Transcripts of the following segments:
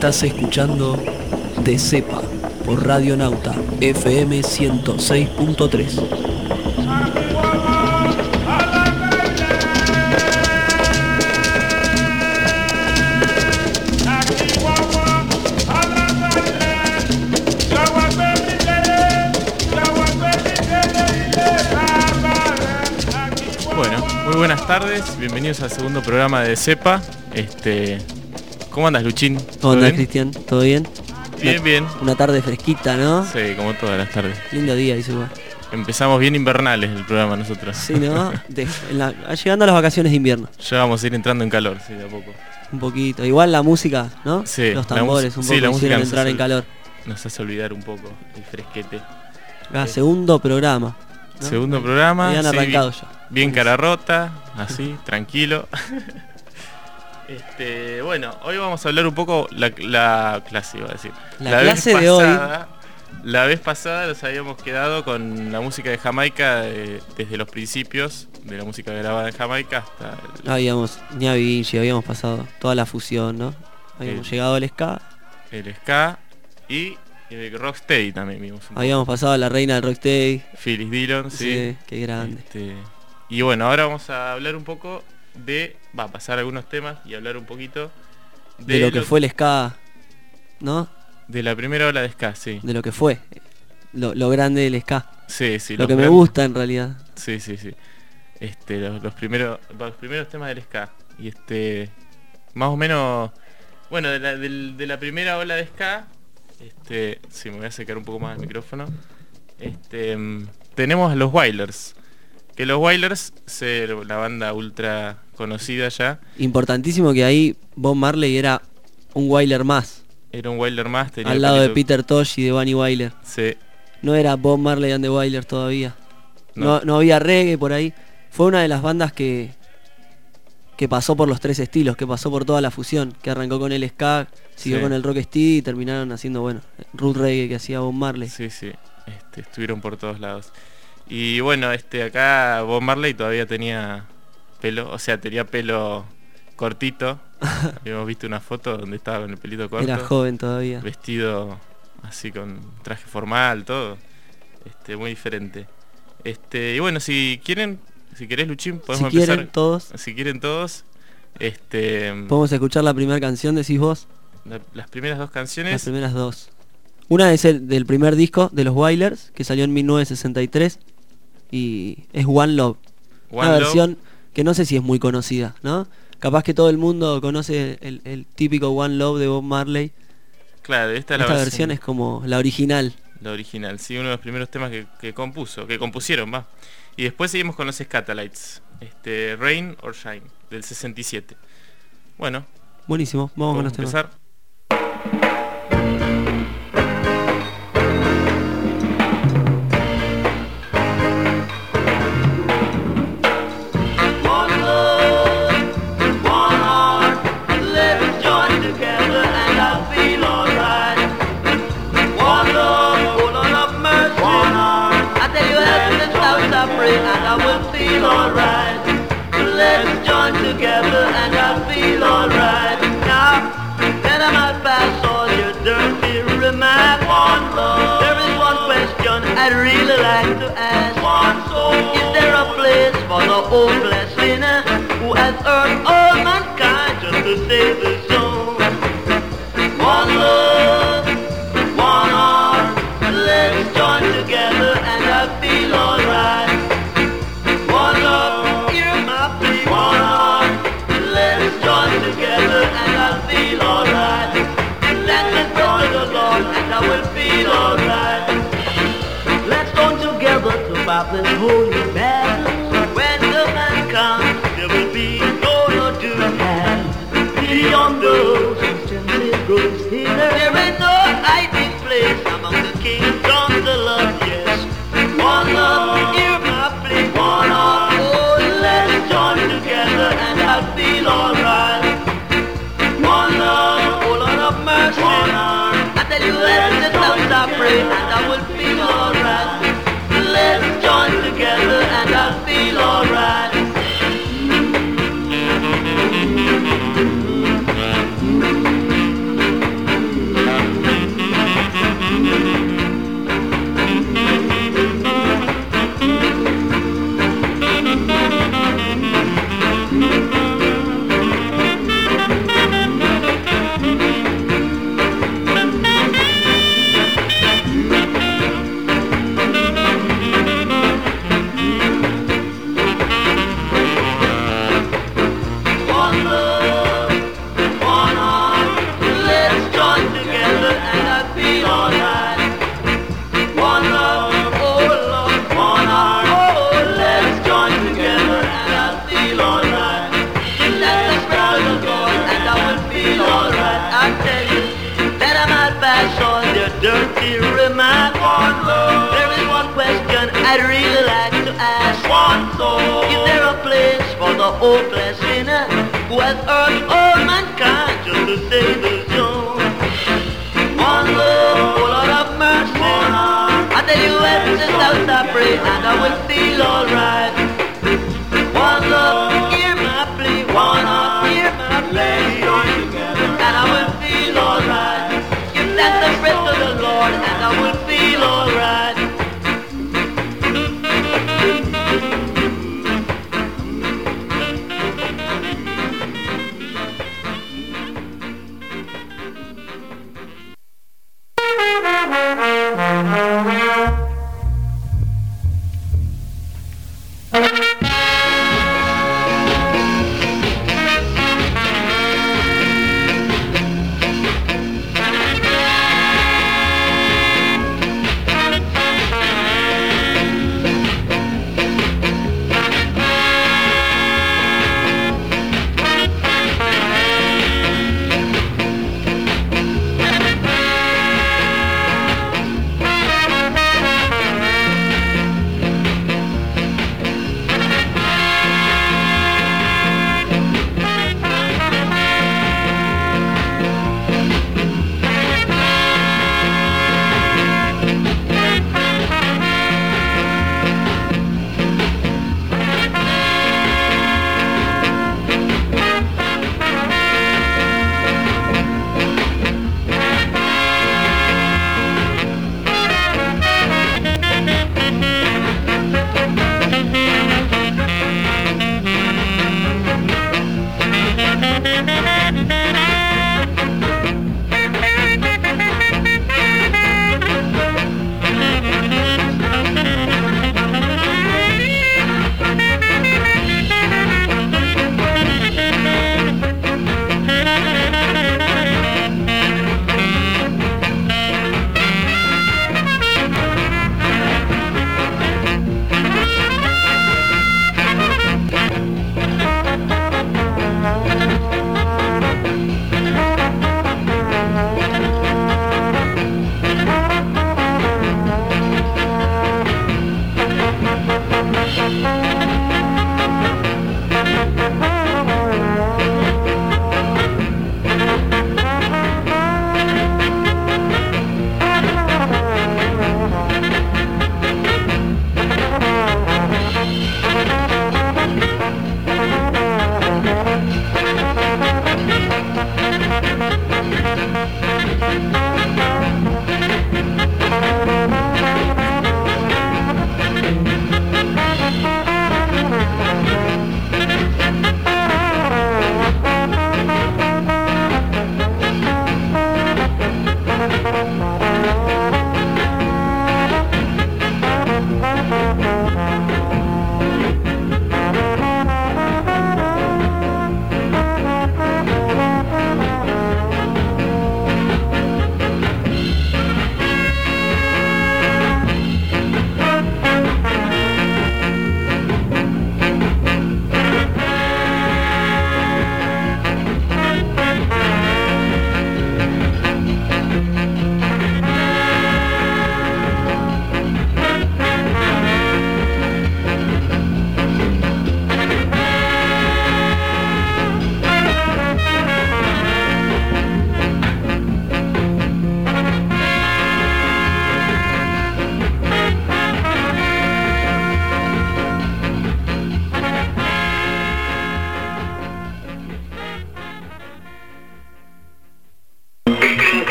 Estás escuchando De Cepa por Radio Nauta FM 106.3. tardes, bienvenidos al segundo programa de CEPA. Este, ¿Cómo andas, Luchín? ¿Cómo andas? Cristian? ¿Todo bien? Bien, Una- bien. Una tarde fresquita, ¿no? Sí, como todas las tardes. Lindo día, dice igual. Empezamos bien invernales el programa nosotros. Sí, ¿no? De- en la- llegando a las vacaciones de invierno. Ya vamos a ir entrando en calor, sí, de a poco. Un poquito. Igual la música, ¿no? Sí, Los tambores, un sí, poco la música entrar hace- en calor. Nos hace olvidar un poco el fresquete. Ah, segundo programa. ¿No? Segundo programa. Habían sí, arrancado bien, ya. bien cara rota, así, tranquilo. Este, bueno, hoy vamos a hablar un poco la, la clase, iba a decir. La clase de hoy- La vez pasada nos habíamos quedado con la música de Jamaica eh, desde los principios de la música grabada en Jamaica hasta el, Habíamos, ni a Vinci, habíamos pasado toda la fusión, ¿no? Habíamos llegado al ska, el ska y el rocksteady también vimos. un poco. habíamos pasado a la reina del rocksteady. Phyllis Dillon, sí. Sí, qué grande. Este, y bueno, ahora vamos a hablar un poco de, va a pasar algunos temas y hablar un poquito De, lo que fue el ska, ¿no? de la primera ola de ska, sí. De lo que fue. Lo, lo grande del ska. Sí, sí. lo que me gran- gusta en realidad. Sí, sí, sí. Este, los, los primeros, los primeros temas del ska. Y este, más o menos, bueno, de la, de la primera ola de ska, este, sí, me voy a acercar un poco más el micrófono. Este, mm, tenemos a los Wailers. Que los Wailers, ser la banda ultra conocida ya, Importantísimo que ahí Bob Marley era un Wyler más. era un Wailer más. tenía Al lado de Peter Tosh y de Bunny Wyler. Sí, No era Bob Marley and the Wailers todavía. No. No. no había reggae por ahí. Fue una de las bandas que que pasó por los tres estilos, que pasó por toda la fusión, que arrancó con el ska, siguió Sí. con el rocksteady y terminaron haciendo, bueno, root reggae que hacía Bob Marley. Sí, sí. Este, estuvieron por todos lados. Y bueno, este acá Bob Marley todavía tenía pelo, o sea, tenía pelo cortito. Habíamos visto una foto donde estaba con el pelito corto. Era joven todavía. Vestido así con traje formal, todo. Este, muy diferente. Este, y bueno, si quieren, si querés Luchín, Si podemos quieren empezar. todos, Si quieren todos, este podemos escuchar la primera canción, decís vos. la- las primeras dos Las canciones. primeras dos. Una es el del primer disco de los Wailers, que salió en 1963. Y es One Love. One una Love, versión que no sé si es muy conocida, ¿no? Capaz que todo el mundo conoce el, el típico One Love de Bob Marley. Claro, esta es la Esta versión- versión es como la original. La original, sí, uno de los primeros temas que, que compuso, que compusieron, va. Y después seguimos con los Scatalites, este, Rain or Shine, del 67. Bueno, Buenísimo, vamos con los a temas. The hopeless sinner who has hurt all mankind just to save his soul? One love, one heart, let's join together and I feel alright. One love, hear my plea. One heart, let's join together and I'll feel alright. Let me go the Lord and I will feel alright. Let's join together to this holy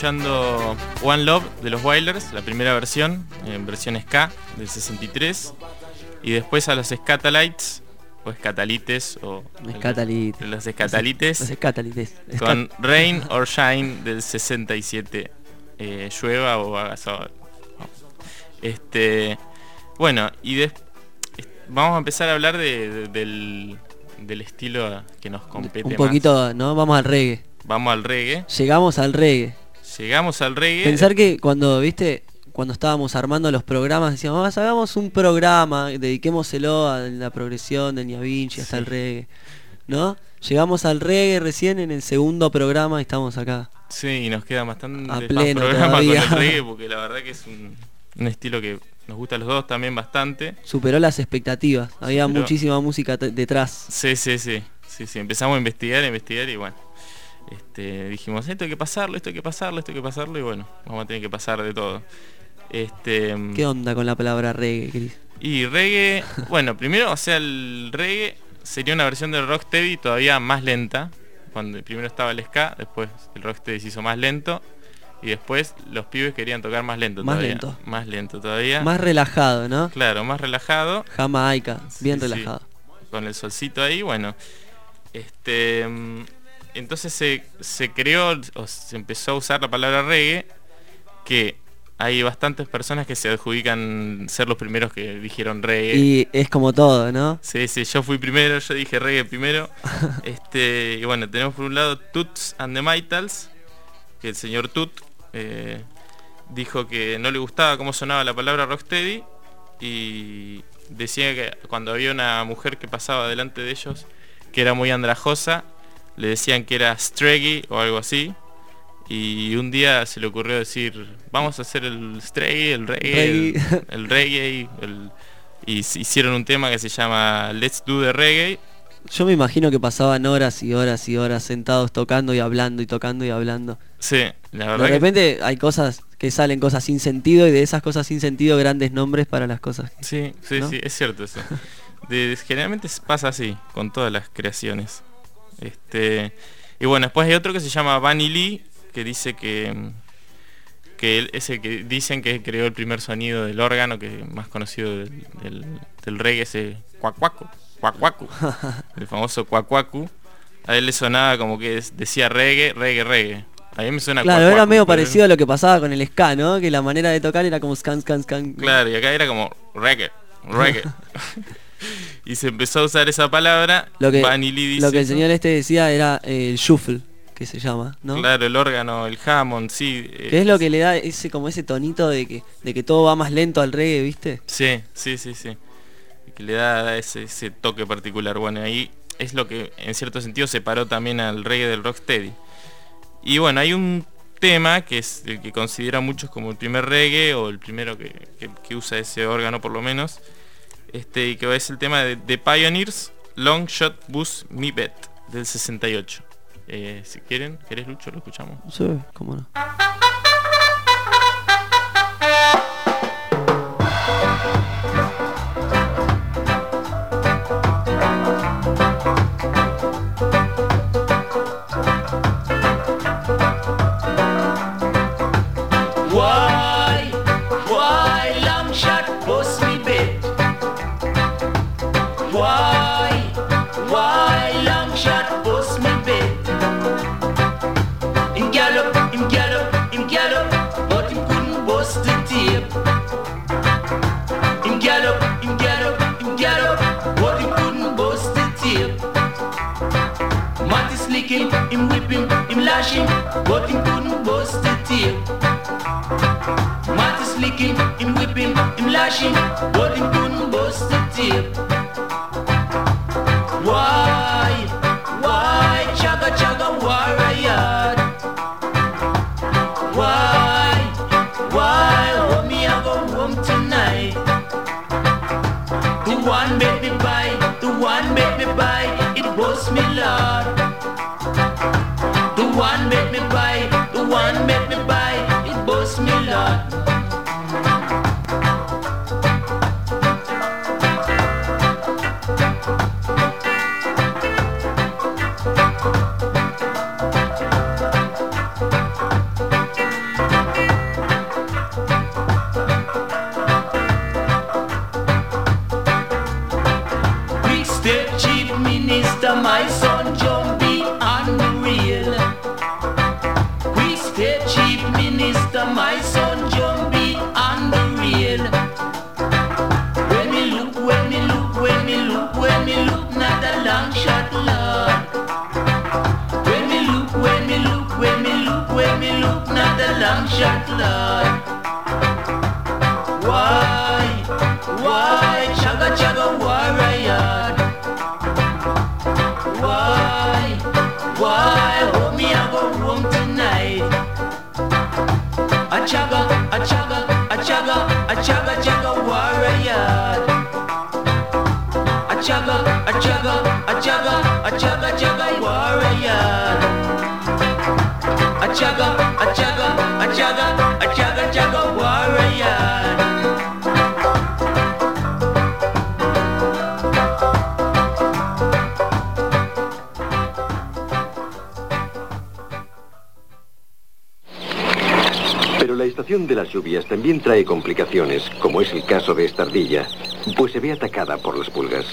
escuchando One Love de los Wilders, la primera versión, en versión ska del 63. Y después a los Scatalites, o Scatalites, o Escatalites. los Scatalites, Los escatalites. con Rain or Shine del 67. Eh, llueva o haga sol. Este, bueno, y est- vamos a empezar a hablar de- de- del, del estilo que nos compete Un más. poquito, ¿no? Vamos al reggae. Vamos al reggae. Llegamos al reggae. Llegamos al reggae. Pensar que cuando, viste, cuando estábamos armando los programas, decíamos, "Vamos, hagamos un programa, dediquémoselo a la progresión del Vinci hasta Sí. el reggae. ¿No? Llegamos al reggae recién en el segundo programa y estamos acá. Sí, y nos queda bastante A más pleno programa todavía. con el reggae porque la verdad que es un, un estilo que nos gusta a los dos también bastante. Superó las expectativas. Había Superó. muchísima música detrás. Sí, sí, sí. Sí, sí. Empezamos a investigar, a investigar y bueno. Este, dijimos, esto hay que pasarlo, esto hay que pasarlo, esto hay que pasarlo y bueno, vamos a tener que pasar de todo. Este, ¿Qué onda con la palabra reggae, Cris? y reggae, bueno, primero, o sea, el reggae sería una versión del rocksteady todavía más lenta. Cuando primero estaba el ska, después el rocksteady se hizo más lento y después los pibes querían tocar más lento Más todavía. lento. Más lento todavía. Más relajado, ¿no? Claro, más relajado, Jamaica, bien Sí, sí. relajado. con el solcito ahí, bueno. Este mm, entonces se, se creó o se empezó a usar la palabra reggae que hay bastantes personas que se adjudican ser los primeros que dijeron reggae. Y es como todo, ¿no? Sí, sí, yo fui primero, yo dije reggae primero. este, y bueno, tenemos por un lado Toots and the Maytals, que el señor Toot eh, dijo que no le gustaba cómo sonaba la palabra rocksteady y decía que cuando había una mujer que pasaba delante de ellos que era muy andrajosa, le decían que era streggy o algo así. Y un día se le ocurrió decir, vamos a hacer el streggy, el reggae, el, Reggae. el reggae, el- y hicieron un tema que se llama Let's Do the Reggae. Yo me imagino que pasaban horas y horas y horas sentados tocando y hablando y tocando y hablando. Sí, la verdad De que- repente hay cosas que salen cosas sin sentido y de esas cosas sin sentido grandes nombres para las cosas. Sí, sí, ¿no? sí, es cierto eso. De- generalmente pasa así, con todas las creaciones. Este, y bueno, después hay otro que se llama Bunny Lee, que dice que que él es el que dicen que creó el primer sonido del órgano, que más conocido del, del, del reggae, ese cuacuaco, cuacuacu, el famoso cuacuacu. A él le sonaba como que decía reggae, reggae, reggae. A mí me suena Claro, era medio parecido a lo que pasaba con el ska, ¿no? Que la manera de tocar era como scan, scan, scan. Claro, y acá era como reggae, reggae. y se empezó a usar esa palabra. Lo que, dice lo que el señor este decía era eh, el shuffle, que se llama, ¿no? Claro, el órgano, el Hammond, sí. eh, Que es lo que le da ese como ese tonito de que, de que todo va más lento al reggae, ¿viste? Sí, sí, sí, sí. Que le da, ese, ese toque particular. Bueno, ahí es lo que en cierto sentido separó también al reggae del rocksteady. Y bueno, hay un tema que es el que considera muchos como el primer reggae o el primero que, que- que usa ese órgano por lo menos. Este, que es el tema de The Pioneers Long Shot Bus Me Bet del 68. Eh, si quieren, ¿querés Lucho? Lo escuchamos. Sí, cómo no. Slick him, him whip him, him lash him, but him couldn't bust the tape. Marty slick him, him whip him, him lash him, but him couldn't bust the tape. A chaga, a chaga, a chaga, a chaga chaga warrior. A chaga, a chaga, a chaga, a chaga chaga warrior. Pero la estación de las lluvias también trae complicaciones, como es el caso de esta ardilla, pues se ve atacada por las pulgas.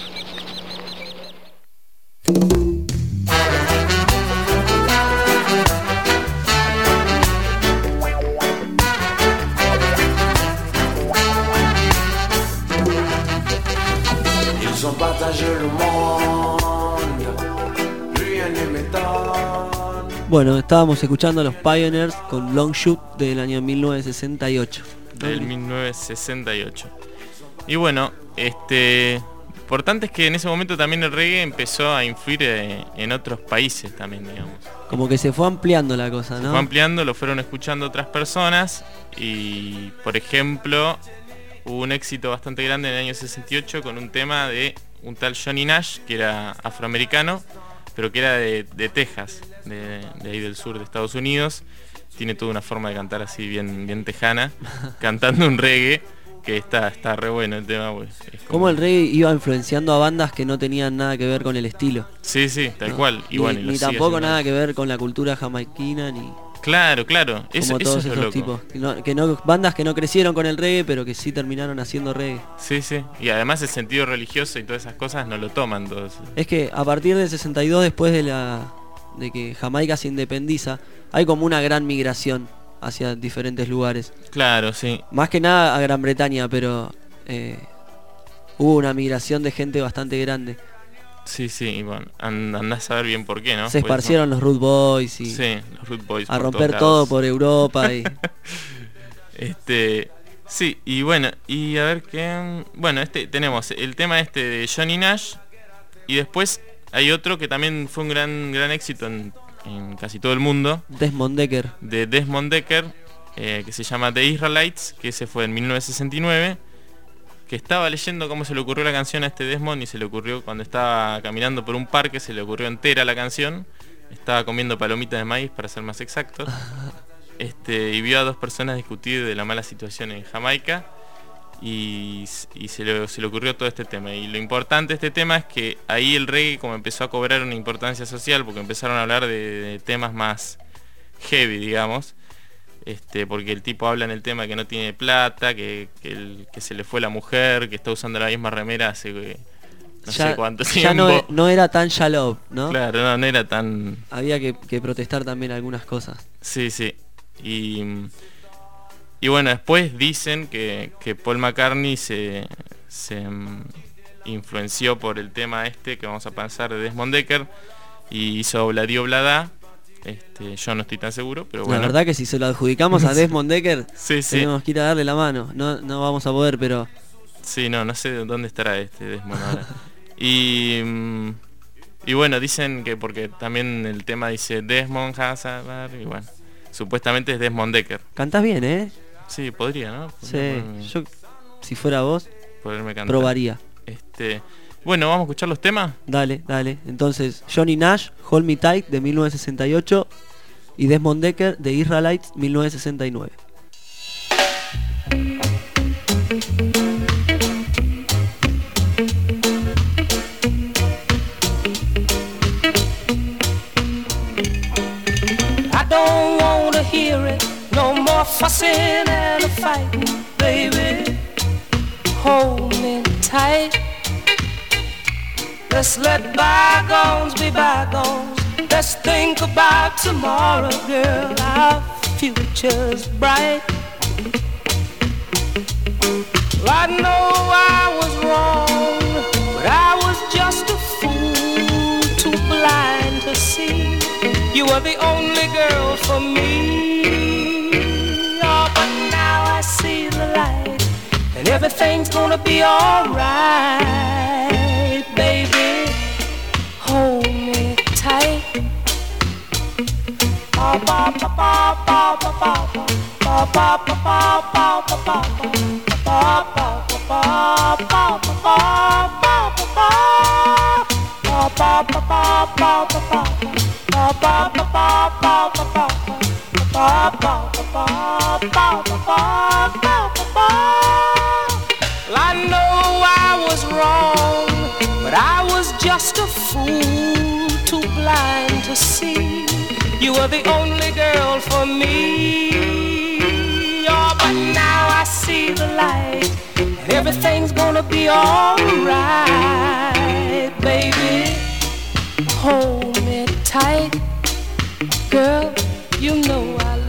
Ils ont partagé le monde, rien ne m'étonne. Bueno, estábamos escuchando a los Pioneers con Long Shoot del año 1968. del 1968. Y bueno, este importante es que en ese momento también el reggae empezó a influir eh, en otros países también, digamos. Como que se fue ampliando la cosa, Se ¿no? fue ampliando, lo fueron escuchando otras personas y, por ejemplo, hubo un éxito bastante grande en el año 68 con un tema de un tal Johnny Nash, que era afroamericano, pero que era de, de Texas, de, de ahí del sur de Estados Unidos. Tiene toda una forma de cantar así bien, bien tejana, cantando un reggae, que está, está re bueno el tema. pues, es como- Cómo el reggae iba influenciando a bandas que no tenían nada que ver con el estilo. Sí, sí, tal ¿no? cual. Y ni, bueno, y ni tampoco nada que ver con la cultura jamaiquina ni Claro, claro. Eso, como eso todos es lo esos loco. tipos. Que no, que no- bandas que no crecieron con el reggae, pero que sí terminaron haciendo reggae. Sí, sí. Y además el sentido religioso y todas esas cosas no lo toman todos. Es que a partir del 62, después de la de que Jamaica se independiza, hay como una gran migración hacia diferentes lugares. Claro, sí. Más que nada a Gran Bretaña, pero eh, hubo una migración de gente bastante grande. Sí, sí, y bueno, and- andás a saber bien por qué, ¿no? Se Pues, esparcieron los Root Boys y Sí, los Root Boys. a romper todo por Europa y Este, sí, y bueno, y a ver qué... Bueno, este tenemos el tema este de Johnny Nash y después hay otro que también fue un gran gran éxito en, en casi todo el mundo, Desmond Decker. de Desmond Decker, eh, que se llama The Israelites, que ese fue en 1969, que estaba leyendo cómo se le ocurrió la canción a este Desmond y se le ocurrió cuando estaba caminando por un parque, se le ocurrió entera la canción, estaba comiendo palomitas de maíz para ser más exacto, este, y vio a dos personas discutir de la mala situación en Jamaica y, y se, le, se le ocurrió todo este tema. Y lo importante de este tema es que ahí el reggae como empezó a cobrar una importancia social porque empezaron a hablar de, de temas más heavy, digamos. Este, porque el tipo habla en el tema que no tiene plata, que, que, el- que se le fue la mujer, que está usando la misma remera hace eh, no sé cuánto tiempo. ya no, e- no era tan shallow, ¿no? Claro, no, no era tan... Había que, que protestar también algunas cosas. Sí, sí. Y, y bueno, después dicen que, que Paul McCartney se, se mm, influenció por el tema este que vamos a pasar de Desmond Decker y hizo Obladio Oblada. Este, yo no estoy tan seguro, pero bueno. La verdad que si se lo adjudicamos a Desmond Decker, Sí, sí. tenemos que ir a darle la mano. No, no vamos a poder, pero Sí, no, no sé de dónde estará este Desmond ahora. y, mm, y bueno, dicen que porque también el tema dice Desmond Hazard y bueno, supuestamente es Desmond Decker. cantás bien, ¿eh? Sí, podría, ¿no? Sí, ponerme- yo si fuera vos, poderme cantar. probaría. Este, bueno, vamos a escuchar los temas. Dale, dale. Entonces, Johnny Nash, Hold Me Tight de 1968 y Desmond Decker de Israelites 1969. I don't wanna hear it. No fussing and a fighting, baby. Hold me tight. Let's let bygones be bygones. Let's think about tomorrow, girl. Our future's bright. Well, I know I was wrong, but I was just a fool, too blind to see. You were the only girl for me. Everything's gonna be alright, baby. Hold me tight. Ba, ba, ba, ba, ba, ba, ba, ba, ba, ba, ba, ba, ba, ba, Well, just a fool, too blind to see. You were the only girl for me. Oh, but now I see the light, everything's gonna be alright, baby. Hold me tight, girl. You know I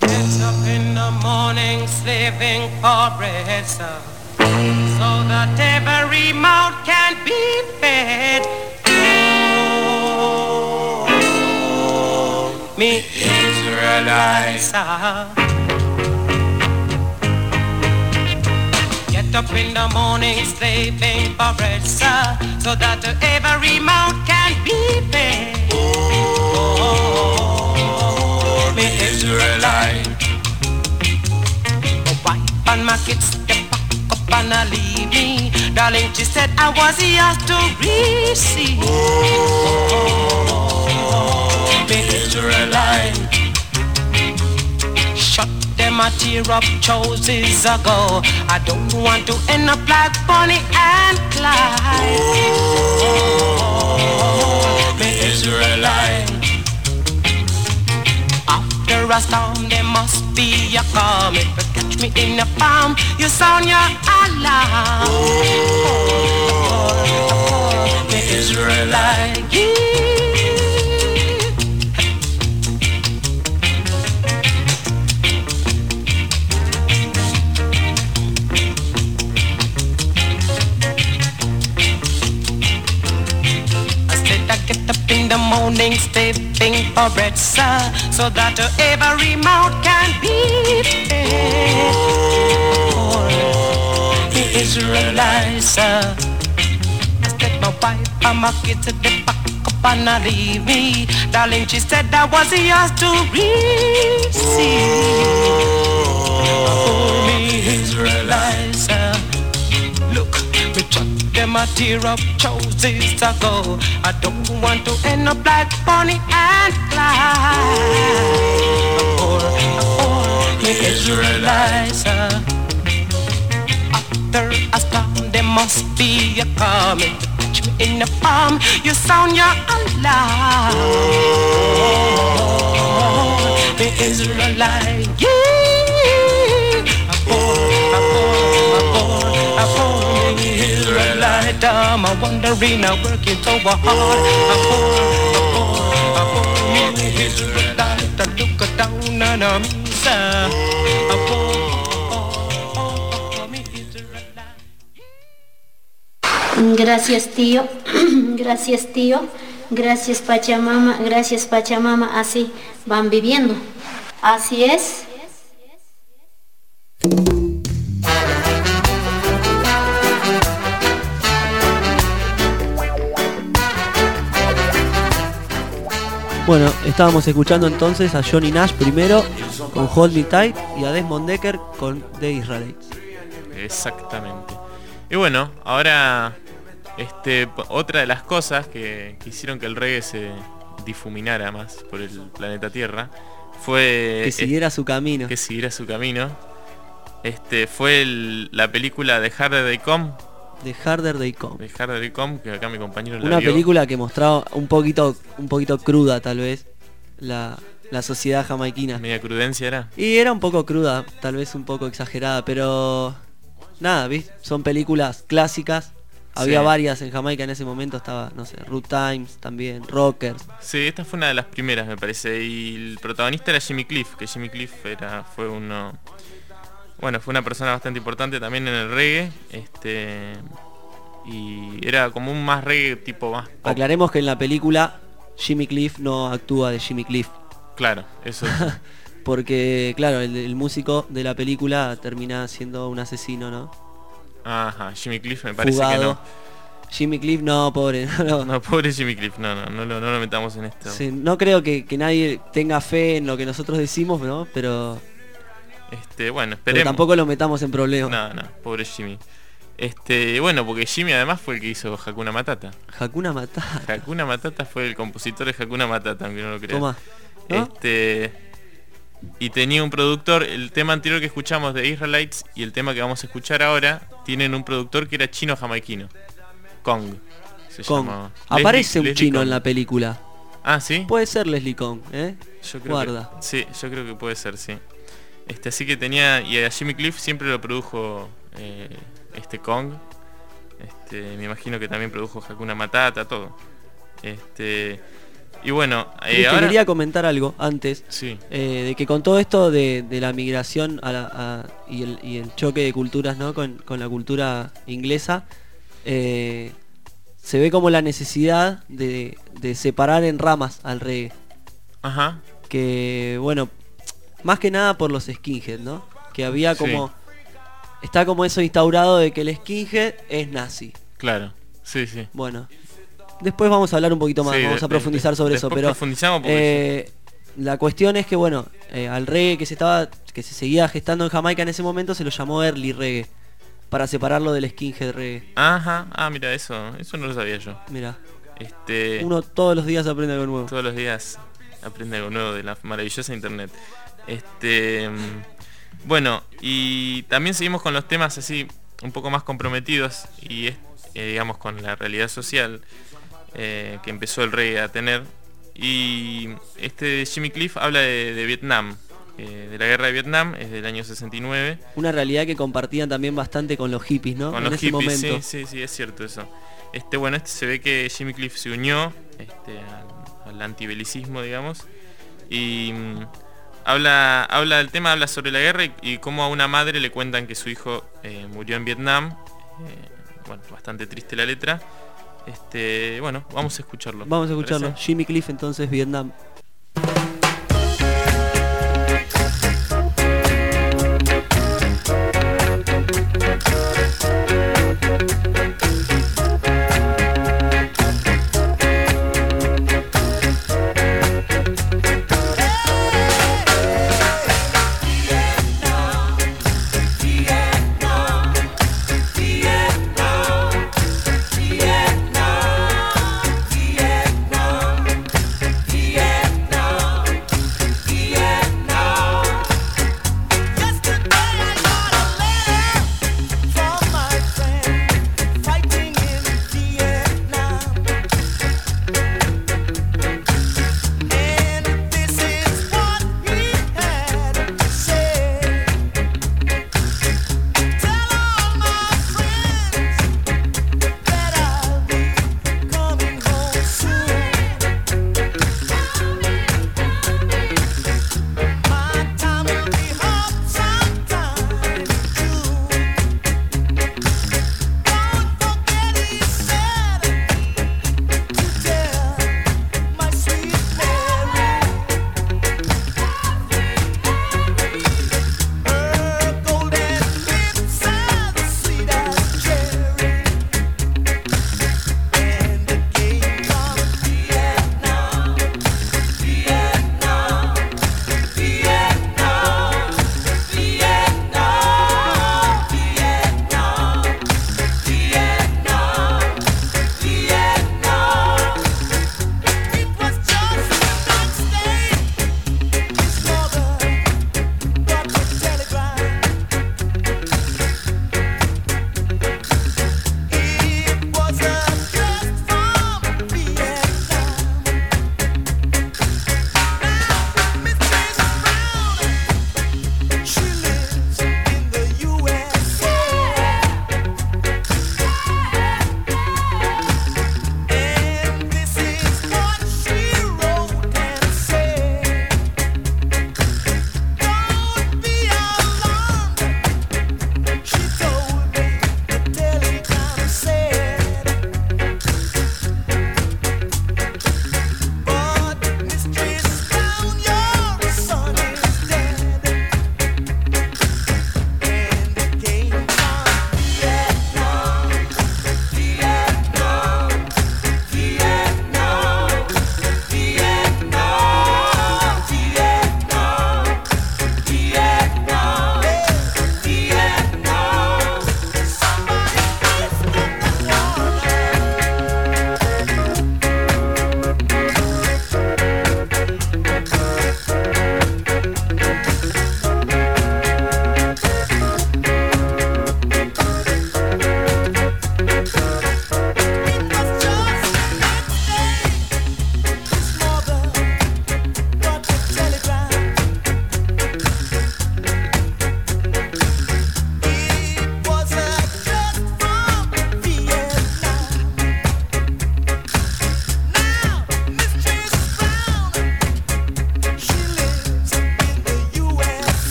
Get up in the morning slaving for bread, so that every mouth can be fed. Oh, me Israelites. Get up in the morning slaving for bread, sir, so that every mouth can be fed. Oh, me Israelite. Wife and kids step and leave me. Darling, she said I was yours to receive. Oh, me Israelite. Shut them a tear up choices ago. I don't want to end up like Bonnie and Clyde. Oh, Israelite. A storm, there must be a calm. If you catch me in the palm, you sound your alarm. Oh, me Israelite. I morning, stepping for bread, sir, so that every mouth can be fed. Oh, the Israelites, sir. I said my wife and my kids to the back up and I leave me. Darling, she said I was yours to receive. Oh, me. Me them a tear up choices go. I don't want to end up like Bonnie and Clyde. Or, or the Israelites. After a storm, there must be a coming. Catch me in the palm, you sound your alarm. me Israelite. Yeah, Gracias tío, gracias tío, gracias Pachamama, gracias Pachamama, así van viviendo. Así es. Bueno, estábamos escuchando entonces a Johnny Nash primero con Hold Me Tight y a Desmond Decker con The Israelites. Exactamente. Y bueno, ahora este, otra de las cosas que, que hicieron que el reggae se difuminara más por el planeta Tierra fue Que siguiera su camino. que siguiera su camino. Este fue el- la película de Harder They Come, The Harder They Come. de Harder They Come, que acá mi compañero la Una vio. película que mostraba un poquito, un poquito cruda tal vez la, la sociedad jamaiquina. media crudencia era. Y era un poco cruda, tal vez un poco exagerada, pero nada, ¿viste? Son películas clásicas. Había Sí. varias en Jamaica en ese momento, estaba, no sé, Root Times también, Rockers. Sí, esta fue una de las primeras, me parece. Y el protagonista era Jimmy Cliff, que Jimmy Cliff era, fue uno. Bueno, fue una persona bastante importante también en el reggae. Este. Y era como un más reggae tipo más pop. Aclaremos que en la película Jimmy Cliff no actúa de Jimmy Cliff. Claro, eso. Porque, claro, el, el músico de la película termina siendo un asesino, ¿no? Ajá, Jimmy Cliff me parece Fugado. que no. Jimmy Cliff, no, pobre. No, No, pobre Jimmy Cliff, no, no, no, lo, no lo metamos en esto. Sí, no creo que, que nadie tenga fe en lo que nosotros decimos, ¿no? Pero, Este, bueno, pero esperemos. tampoco lo metamos en problemas. No, no, pobre Jimmy. Este, bueno, porque Jimmy además fue el que hizo Hakuna Matata. Hakuna Matata. Hakuna Matata fue el compositor de Hakuna Matata, aunque no lo creas. Toma. ¿no? Este y tenía un productor, el tema anterior que escuchamos de Israelites y el tema que vamos a escuchar ahora tienen un productor que era chino jamaiquino. Kong. Se Kong. llama. Aparece Leslie- un Leslie chino Kong. en la película. Ah, sí. Puede ser Leslie Kong, ¿eh? Yo creo Guarda. Que, sí, yo creo que puede ser, sí. Este, así que tenía y a Jimmy Cliff siempre lo produjo eh, este Kong. Este, me imagino que también produjo Hakuna Matata, todo. Este y bueno, eh, Te ahora quería comentar algo antes. sí. eh, de que con todo esto de, de la migración a la- a- y, el, y el choque de culturas ¿no? con, con la cultura inglesa, eh, se ve como la necesidad de, de separar en ramas al reggae. Ajá. Que bueno, más que nada por los skinhead, ¿no? Que había Sí. como... Está como eso instaurado de que el skinhead es nazi. Claro. Sí, sí. Bueno, después vamos a hablar un poquito más, Sí, vamos de- a profundizar de- sobre eso, pero profundizamos eh, la cuestión es que bueno, eh, al reggae que se estaba, que se seguía gestando en Jamaica en ese momento se lo llamó early reggae para separarlo del skinhead reggae. Ajá. Ah, mira, eso, eso no lo sabía yo. Mira, Este uno todos los días aprende algo nuevo. todos los días aprende algo nuevo de la maravillosa internet. Este bueno, y también seguimos con los temas así un poco más comprometidos y es, eh, digamos con la realidad social eh, que empezó el reggae a tener. Y este Jimmy Cliff habla de, de Vietnam, eh, de la guerra de Vietnam, es del año 69. Una realidad que compartían también bastante con los hippies, ¿no? Con en los ese hippies, momento. sí, sí, sí, es cierto eso. Este, bueno, este se ve que Jimmy Cliff se unió este, al, al antibelicismo, digamos, y mm, habla, habla del tema, habla sobre la guerra y, y cómo a una madre le cuentan que su hijo eh, murió en Vietnam. Eh, bueno, bastante triste la letra. Este, bueno, vamos a escucharlo. Vamos a ¿te escucharlo. Jimmy Cliff entonces. Vietnam,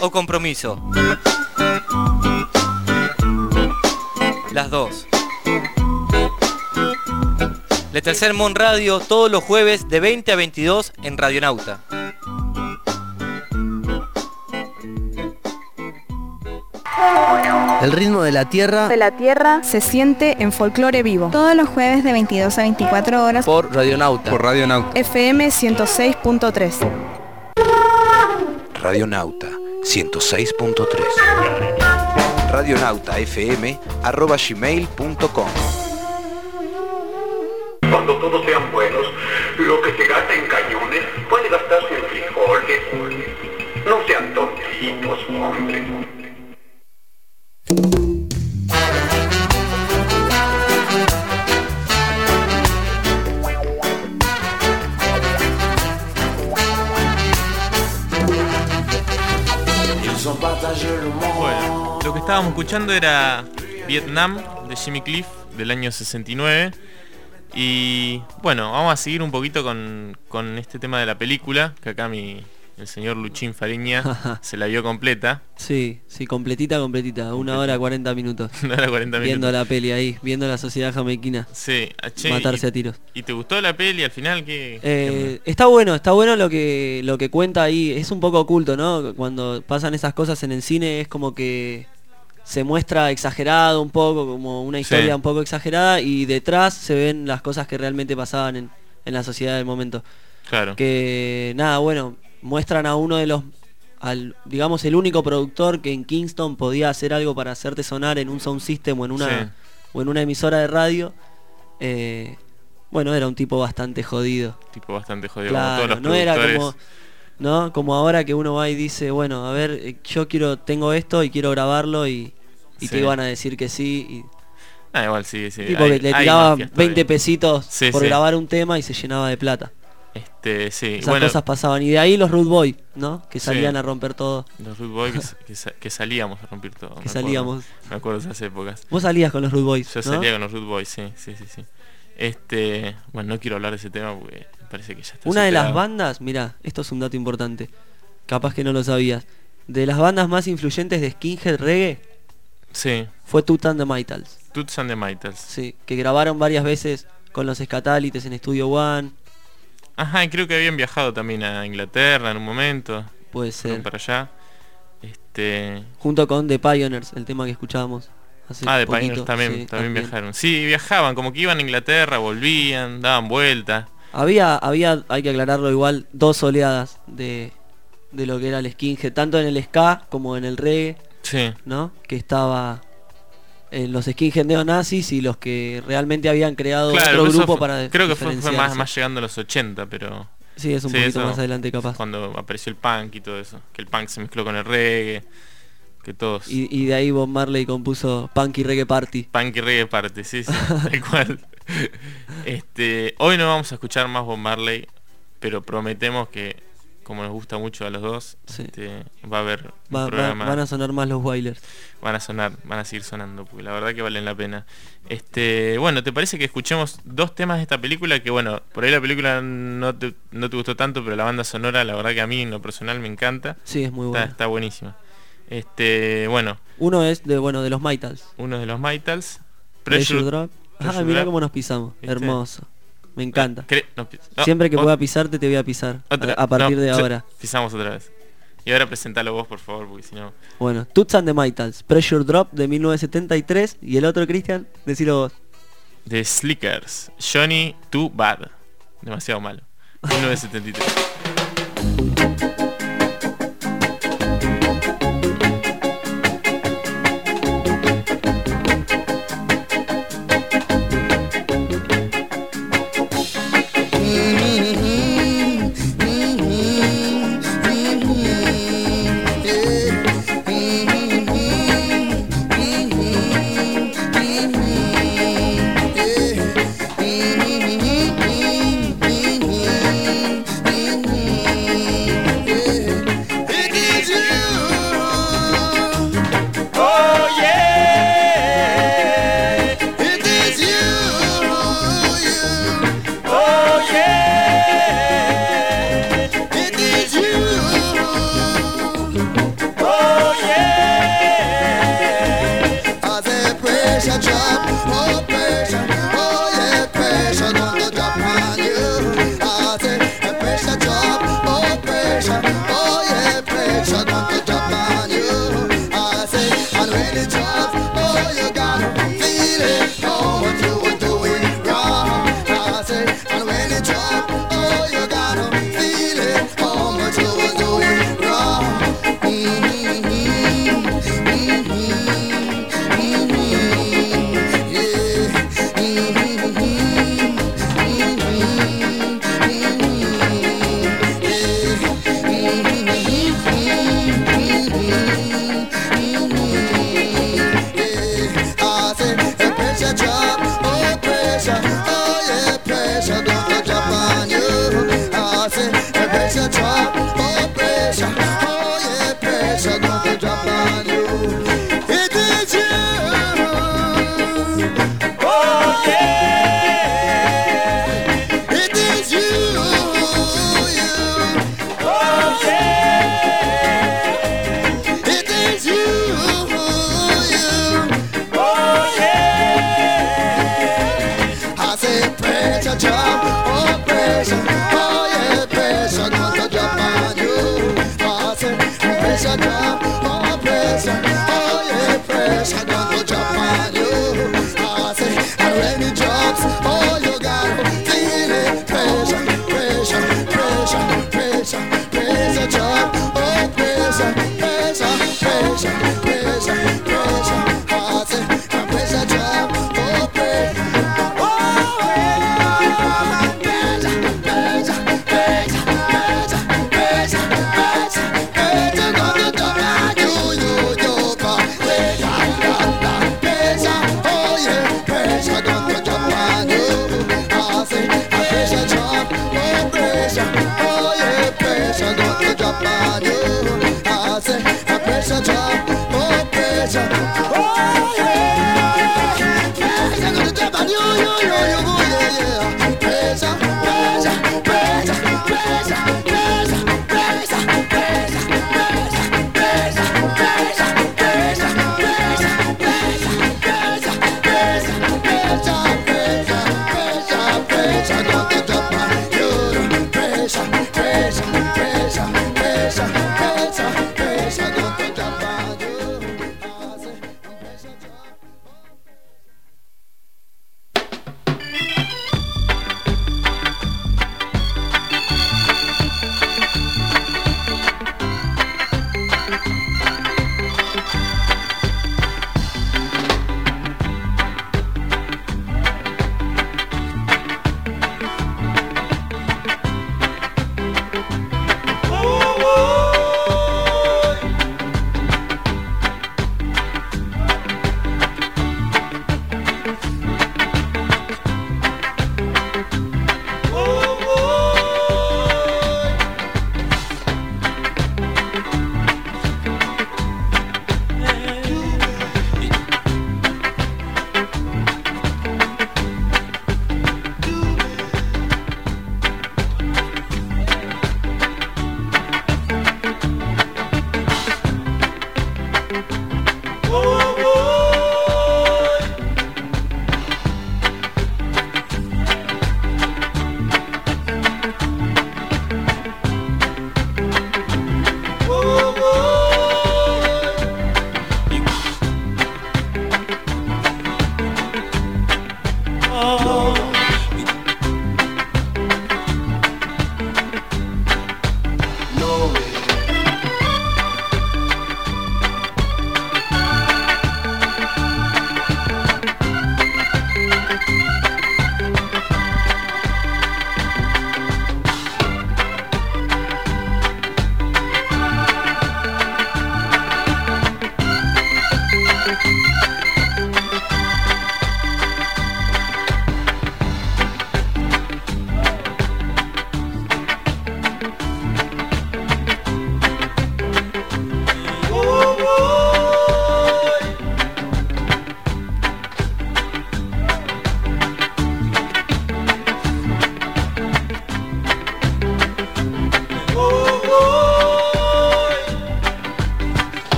o compromiso? Las dos. Le Tercer Mon Radio todos los jueves de 20 a 22 en Radionauta. El ritmo de la tierra de la tierra se siente en folclore vivo. Todos los jueves de 22 a 24 horas por Radionauta. Por Radionauta. FM 106.3. Radionauta 106.3. Radionauta FM arroba gmail.com. Cuando todos sean buenos, lo que se gasta en cañones puede gastarse en frijoles. No sean tontitos, hombre. Estábamos escuchando era Vietnam de Jimmy Cliff del año 69. Y bueno, vamos a seguir un poquito con, con este tema de la película, que acá mi, el señor Luchín Fariña se la vio completa. Sí, sí, completita, completita. Una hora 40 minutos. Una hora 40 minutos. Viendo la peli ahí, viendo la sociedad jamaiquina. Sí, che, Matarse y, a tiros. ¿Y te gustó la peli al final? ¿qué, Eh, está bueno, está bueno lo que lo que cuenta ahí. Es un poco oculto, ¿no? Cuando pasan esas cosas en el cine es como que se muestra exagerado un poco, como una historia Sí. un poco exagerada y detrás se ven las cosas que realmente pasaban en, en la sociedad del momento. Claro. Que nada, bueno, muestran a uno de los, al, digamos, el único productor que en Kingston podía hacer algo para hacerte sonar en un sound system o en una, Sí. o en una emisora de radio. Eh, bueno, era un tipo bastante jodido. Tipo bastante jodido, como Claro, todos los no era como, ¿no? Como ahora que uno va y dice, bueno, a ver, eh, yo quiero, tengo esto y quiero grabarlo y, y te iban a decir que sí. Y, Ah, igual sí, sí. tipo hay- que le hay tiraba mafias 20 todavía. pesitos Sí, por sí. grabar un tema y se llenaba de plata. Este, sí. Esas bueno, cosas pasaban. Y de ahí los Rude Boy, ¿no? Que salían a romper todo. Los Rude Boys que, sa- que sa- que salíamos a romper todo. me acuerdo. salíamos. Me acuerdo de esas épocas. Vos salías con los Rude Boys, Yo ¿no? salía con los Rude Boys, sí, sí, sí, sí. Este, bueno, no quiero hablar de ese tema porque me parece que ya está Una de las bandas, mira, esto es un dato importante. Capaz que no lo sabías. De las bandas más influyentes de skinhead reggae Sí, fue Toots and the Maytals. Toots and the Maytals. Sí, que grabaron varias veces con los escatálites en Estudio One. Ajá, y creo que habían viajado también a Inglaterra en un momento. Puede ser. para allá. Este, Junto con The Pioneers, el tema que escuchábamos. Hace ah, de Pioneers también, sí, también viajaron. Sí, viajaban, como que iban a Inglaterra, volvían, daban vueltas. Había, había, hay que aclararlo igual, dos oleadas de, de lo que era el skinhead, tanto en el ska como en el reggae, Sí. ¿no? Que estaba en los skinhead neonazis y los que realmente habían creado Claro, otro grupo fue- para creo que fue, fue más, llegando a los 80, pero... Sí, es un poquito más adelante capaz. Cuando apareció el punk y todo eso. Que el punk se mezcló con el reggae. Que todos... Y, y de ahí Bob Marley compuso Punk y Reggae Party. Punk y reggae parte, sí, sí, tal cual. Este, hoy no vamos a escuchar más Bob Marley, pero prometemos que, como nos gusta mucho a los dos, Sí. este, va a haber un Va- va- programa. van a sonar más los Wailers. van a sonar, van a seguir sonando, porque la verdad que valen la pena. Este, bueno, ¿te parece que escuchemos dos temas de esta película? Que bueno, por ahí la película no te, no te gustó tanto, pero la banda sonora, la verdad que a mí en lo personal me encanta. Sí, es muy Está, bueno. está buenísima. Este, bueno, Uno es de bueno de los Maytals. uno de los Maytals. Pressure, Drop. Ah, Drop. cómo nos pisamos. ¿Viste? Hermoso. Me encanta. No, no, Siempre que pueda pisarte te voy a pisar. otra- a, a partir de ahora. Pisamos otra vez. Y ahora presentalo vos, por favor, porque si no... Bueno, Toots and the Maytals. Pressure Drop de 1973. Y el otro, Cristian, decilo vos. The Slickers. Johnny Too Bad. Demasiado malo. 1973.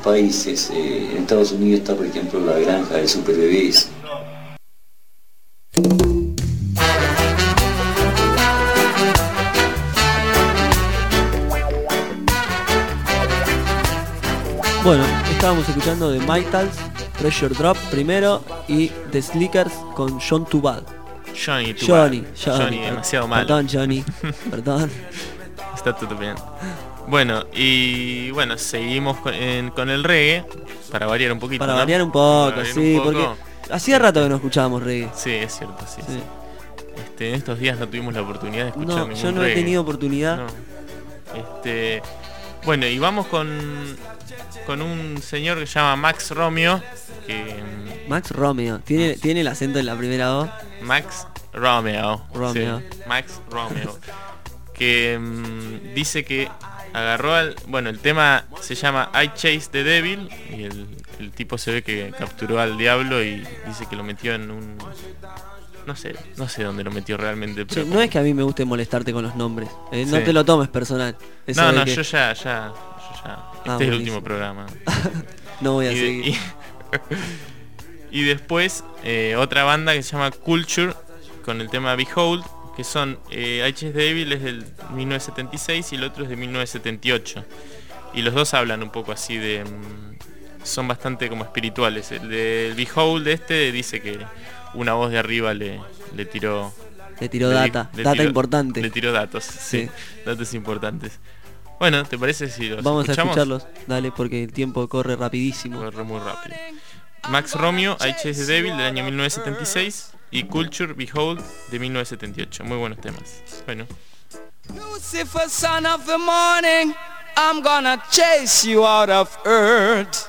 Países. Eh, en Estados Unidos está, por ejemplo, la granja de super bebés. Bueno, estábamos escuchando de Mitals, Pressure Drop primero y The Slickers con John Tubal. Johnny. Johnny, Johnny, Johnny, demasiado mal. Perdón, Johnny. Perdón. Está todo bien. Bueno, y bueno, seguimos con, en- con el reggae, para variar un poquito. Para ¿no? variar un poco, variar sí, un poco. porque hacía rato que no escuchábamos reggae. Sí, es cierto, sí. sí. Este, en estos días no tuvimos la oportunidad de escuchar No, ningún yo no he tenido oportunidad. No. Este, bueno, y vamos con con un señor que se llama Max Romeo, que Max Romeo, ¿tiene, ¿tiene el acento en la primera voz? Max Romeo. Romeo. sí, Max Romeo. Que mm, dice que agarró al. Bueno, el tema se llama I Chase the Devil. Y el, el tipo se ve que capturó al diablo y dice que lo metió en un. No sé, no sé dónde lo metió realmente. No es que a mí me guste molestarte con los nombres. eh, No Sí. te lo tomes personal. Eso no, no, que- yo ya, ya, yo ya. Este Ah, es el último programa. No voy a Y de- seguir. Y, y después eh, otra banda que se llama Culture con el tema Behold, que son eh, H.S. Devil es del 1976 y el otro es de 1978. Y los dos hablan un poco así de... mm, son bastante como espirituales. El de Behold este dice que una voz de arriba le, le tiró... Le tiró di- data, le data tiró- importante. Le tiró datos, sí, Sí. datos importantes. Bueno, ¿te parece si los Vamos escuchamos? a escucharlos, dale, porque el tiempo corre rapidísimo. Corre muy rápido. Max Romeo, H.S. Devil del año 1976 y Culture Behold de 1978. Muy buenos temas. Bueno. Lucifer, son of the morning, I'm gonna chase you out of earth.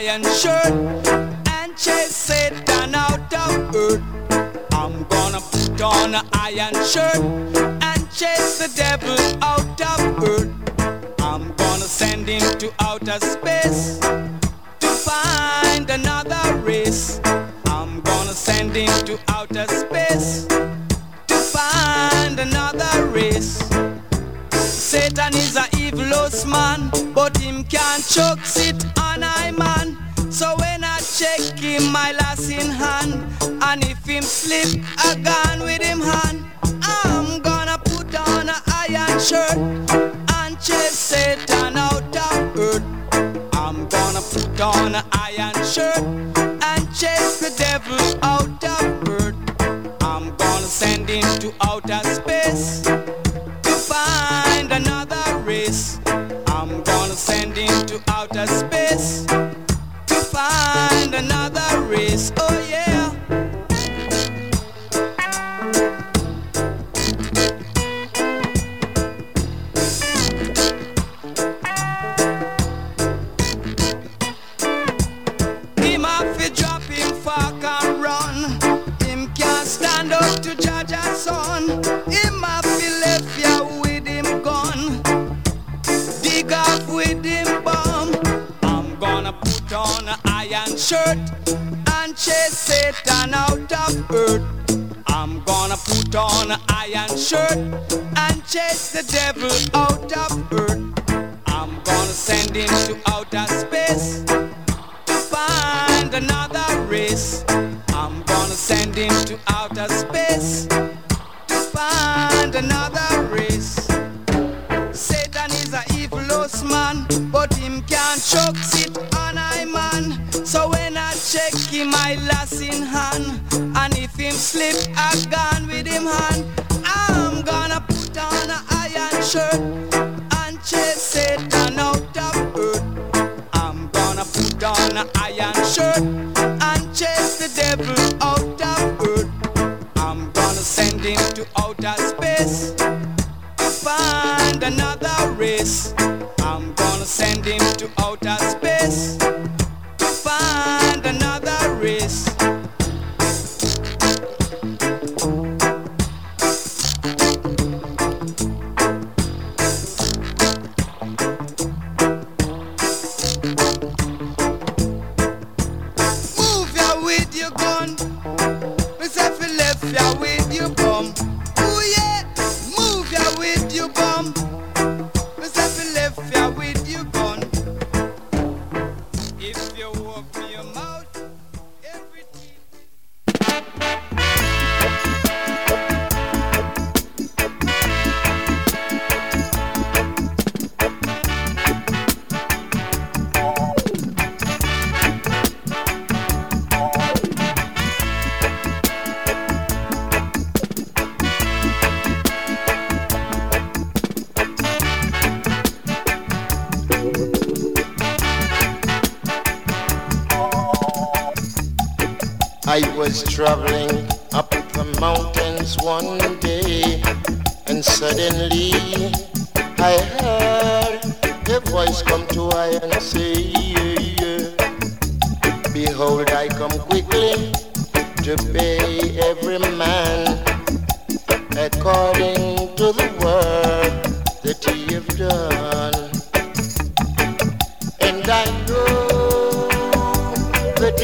Iron shirt put on an iron shirt and chase the devil out of earth. I'm gonna send him to outer space to find another race. I'm gonna send him to outer space to find another race. Satan is a evilous man, but him can't choke sit on I man. Check him, my last in hand, and if him slip, gone with him hand. I'm gonna put on a iron shirt and chase Satan out of earth. I'm gonna put on an iron shirt and chase the devil out of earth. I'm gonna send him to outer another shirt and chase Satan out of earth. I'm gonna put on an iron shirt and chase the devil out of earth. I'm gonna send him to outer space to find another race. I'm gonna send him to outer space to find another race. Satan is a evilous man, but him can't choke him, I lass in hand, and if him slip, I gone with him hand. I'm gonna put on an iron shirt and chase Satan out of earth. I'm gonna put on an iron shirt and chase the devil out of earth. I'm gonna send him to outer space to find another race.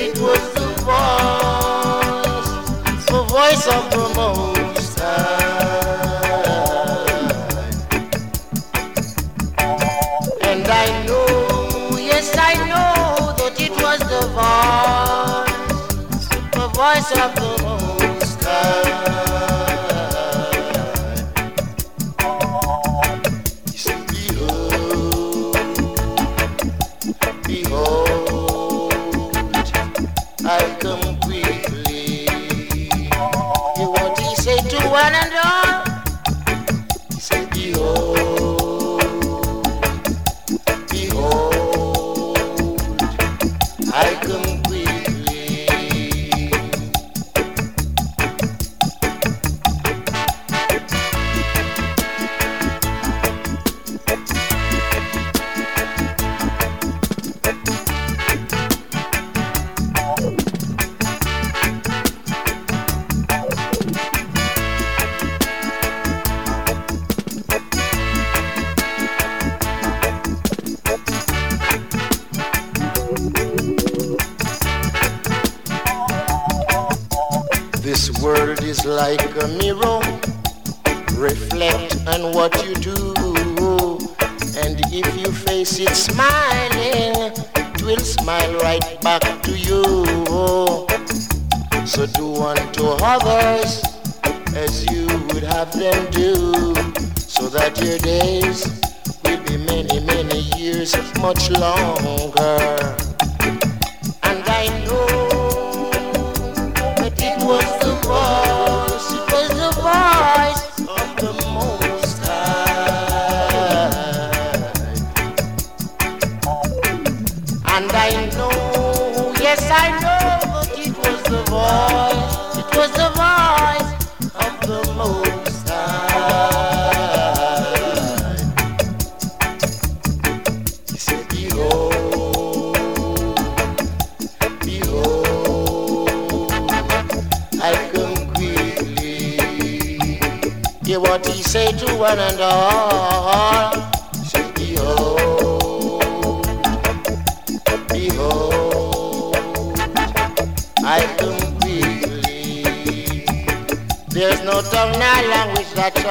it was the voice, the voice of the Most High. And I know, yes, I know that it was the voice, the voice of the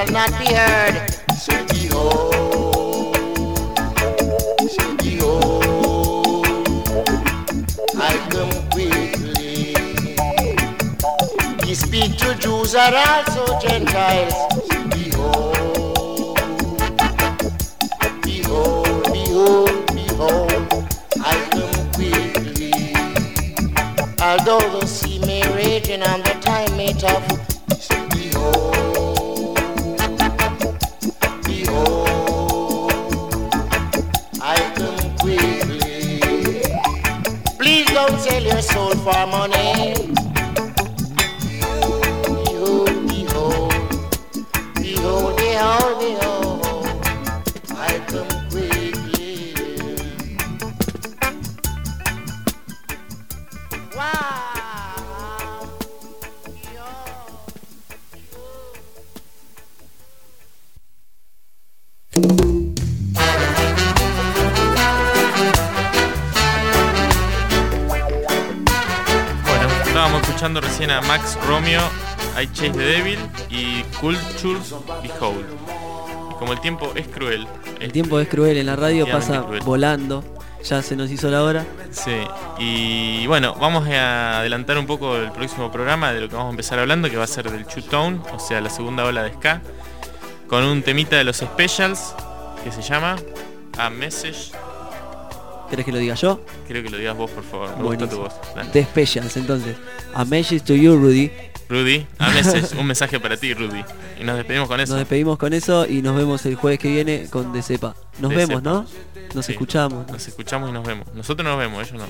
shall not be heard. I come quickly. Speak to Jews and also Gentiles. recién a Max Romeo, I Chase the Devil y Cultures Behold. Como el tiempo es cruel. El tiempo es cruel, en la radio pasa volando, ya se nos hizo la hora. Sí, y bueno, vamos a adelantar un poco el próximo programa de lo que vamos a empezar hablando, que va a ser del Chutown, o sea, la segunda ola de Ska, con un temita de los Specials, que se llama A Message ¿Querés que lo diga yo? Creo que lo digas vos, por favor, me gusta tu voz. Dale. The Specials, entonces. A message to you, Rudy. Rudy, A Message, un mensaje para ti, Rudy. Y nos despedimos con eso. Nos despedimos con eso y nos vemos el jueves que viene con De Cepa. Nos De vemos, Cepa. ¿no? Nos Sí, escuchamos. Nos escuchamos y nos vemos. Nosotros nos vemos, ellos no.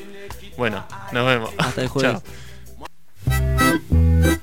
Bueno, nos vemos. Hasta el jueves. Chao.